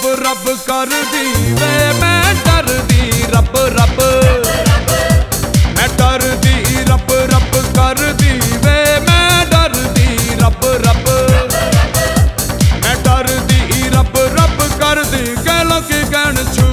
ਰੱਬ ਰੱਬ ਕਰਦੀ ਵੇ, ਮੈਂ ਡਰਦੀ ਰੱਬ ਰੱਬ। ਮੈਂ ਡਰਦੀ ਰੱਬ ਰੱਬ ਕਰਦੀ ਵੇ, ਮੈਂ ਡਰਦੀ ਰੱਬ ਰੱਬ। ਮੈਂ ਡਰਦੀ ਰੱਬ ਰੱਬ ਕਰਦੀ, ਕਹਿ ਲੋ ਕੀ ਕਹਿਣ ਛੂ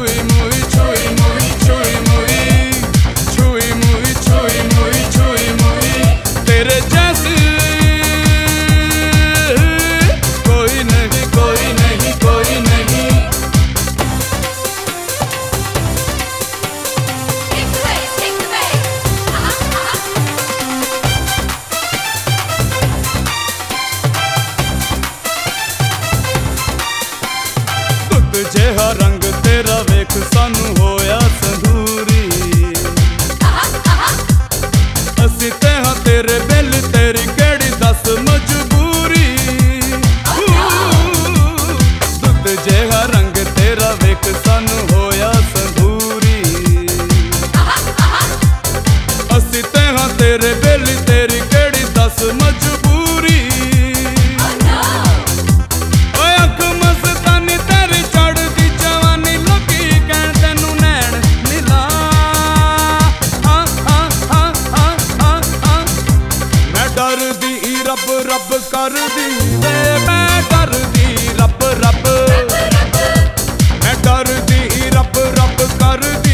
cehenneme ਰੱਬ ਕਰਦੀ ਤੇ ਮੈਂ ਕਰਦੀ ਰੱਬ ਰੱਬ। ਮੈਂ ਕਰਦੀ ਰੱਬ ਰੱਬ ਕਰਦੀ